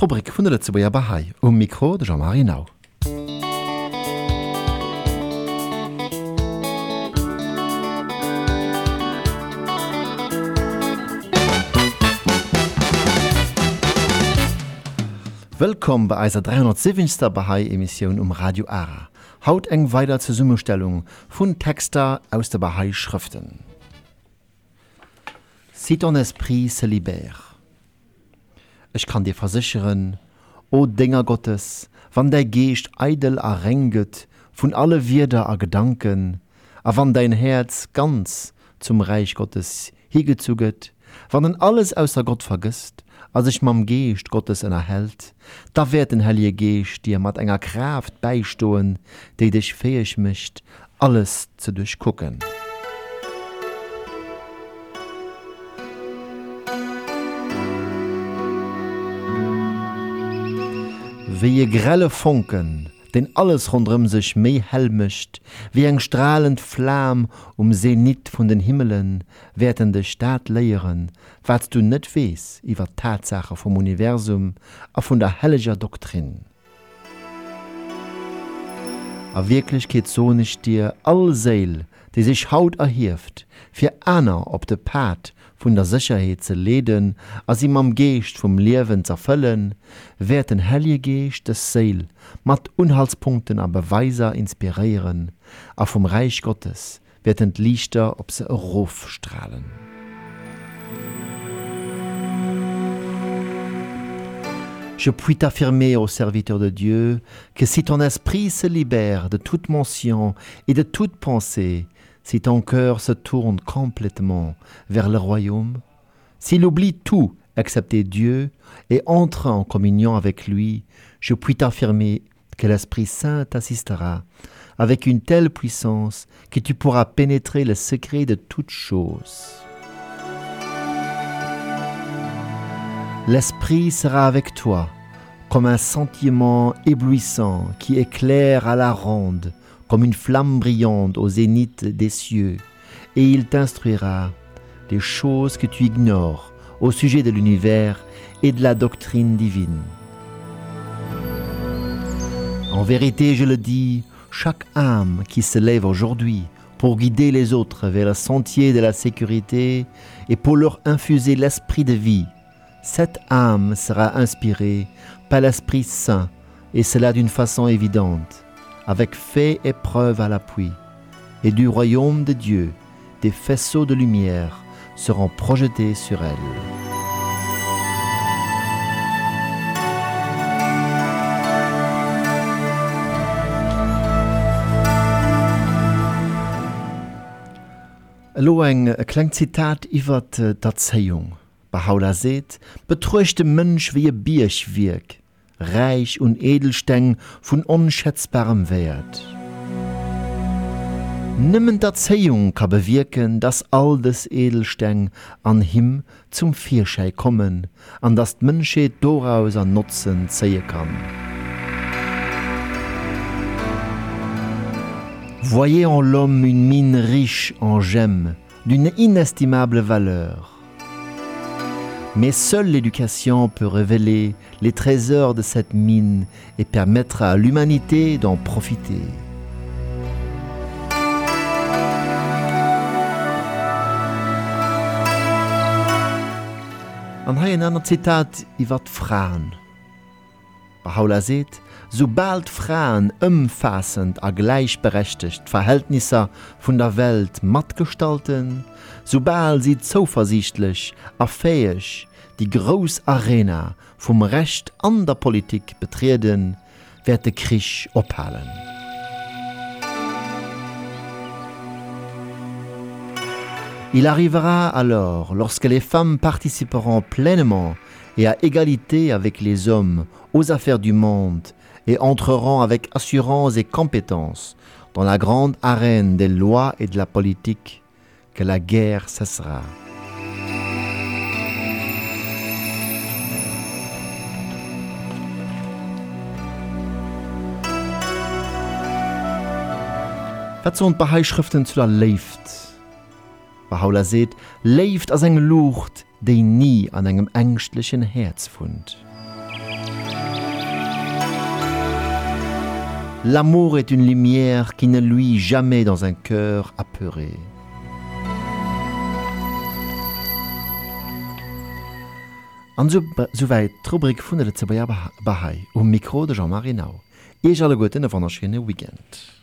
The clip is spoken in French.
Trobrik vun der Lettzebauer Bahai um Mikro de Jean-Marie Nau. Willkommen bei eiser 370. Bahai-Emission um Radio Ara. Haut eng weiter zur Summestellung von Texter aus der Bahai-Schriften. Si ton esprit se libère. Ich kann dir versicheren, O Dinger Gottes, wann der Geest eidel errenget von alle Wirder a Gedanken, a wann dein Herz ganz zum Reich Gottes hiegezuget, wann en alles außer Gott vergisst, als ich mam Geest Gottes erhält da wird den hellie Geest dir mat enger Kraft beistohen die dich fähig mischt, alles zu durchgucken. wie je grelle Funken, den alles rundrem sich meh helmischt, wie eng strahlend Flam um Senit von den Himmelen, werden de Staat leieren, wat du net wees iwwer Tatsache vom Universum a von der helliger Doktrin. A wirklich geht so nicht dir all Seel die sich Haut erhirft, fir Anna op de Pat von der Sicherheit zu leden, als ihm am Geest vom Leben zerfüllen, wird den Heilige Geest des Seel mat Unhaltspunkten a Beweiser inspirieren, a vom Reich Gottes wird den Lichter ob se Ruf strahlen. Je puis t'affirmer, ô serviteur de Dieu, que si ton esprit se libère de toute mention et de toute pensée, si ton cœur se tourne complètement vers le royaume, s'il oublie tout excepté Dieu et entre en communion avec lui, je puis t'affirmer que l'Esprit Saint t'assistera avec une telle puissance que tu pourras pénétrer le secret de toutes choses. L'Esprit sera avec toi comme un sentiment éblouissant qui éclaire à la ronde, comme une flamme brillante au zénith des cieux, et il t'instruira des choses que tu ignores au sujet de l'univers et de la doctrine divine. En vérité, je le dis, chaque âme qui se lève aujourd'hui pour guider les autres vers le sentier de la sécurité et pour leur infuser l'esprit de vie, cette âme sera inspirée par l'Esprit Saint, et cela d'une façon évidente, avec fait et preuve à l'appui. Et du royaume de Dieu, des faisceaux de lumière seront projetés sur elle. Lo eng e kleng Zitat iwwer d'Erzeiung. Bahauler seht, betruchte Mönch wie ihr Bierch wirk, reich und Edelsteng von unschätzbarem Wert. Nimmen d'Erzeiung kann bewirken, dass all des Edelsteng an him zum Vierschei kommen, an das d'Mönsche doraus an Nutzen zehe kann. Voyez en l'homme une mine riche en gemmes, d'une inestimable valeur. Mais seule l'éducation peut révéler les trésors de cette mine et permettre à l'humanité d'en profiter. Behaler seet, sobald Fraen ëmfassend a gleichberechtigt Verhältnisser vun der Welt matt gestalten, sobald sie zoversichtlich aéech die Gros Arena vum Recht an der Politik betreden, werd de Krich ophalen. Il arrivera alors lorsque les femmes participeront pleinement à et à égalité avec les hommes aux affaires du monde et entreront avec assurance et compétence dans la grande arène des lois et de la politique, que la guerre cessera. So Bahai-Schriften zu der left. Bahaula seht, left as eng Lucht, déi nie an engem ängstlichen Herz fund. L'amour est une lumière qui ne luit jamais dans un cœur apeuré. An soweit Trubrik vun der Zebaja Bahai um Mikro de Jean Marinau. Eich alle Gotten a wannnnerschene Weekend.